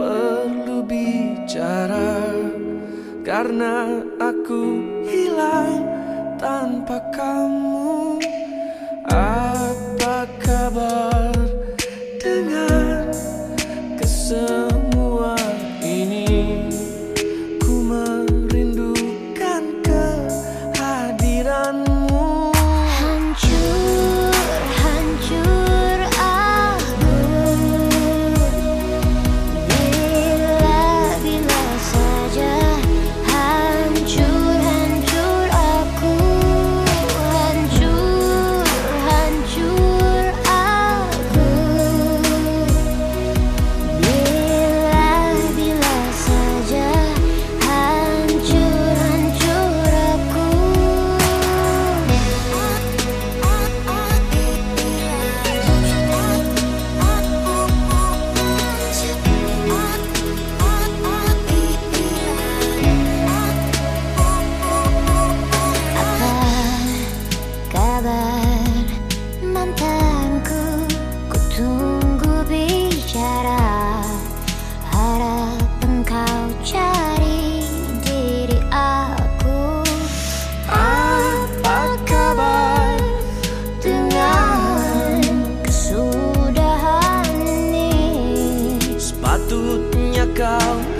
perlu bicara Karena aku hilang tanpa kamu. tudo tinha calma.